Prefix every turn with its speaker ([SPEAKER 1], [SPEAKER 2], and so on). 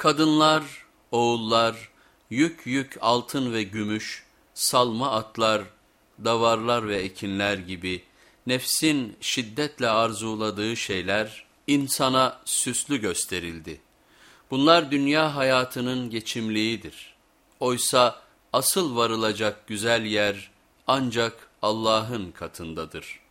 [SPEAKER 1] Kadınlar, oğullar, yük yük altın ve gümüş, salma atlar, davarlar ve ekinler gibi nefsin şiddetle arzuladığı şeyler insana süslü gösterildi. Bunlar dünya hayatının geçimliğidir. Oysa asıl varılacak güzel yer ancak Allah'ın katındadır.''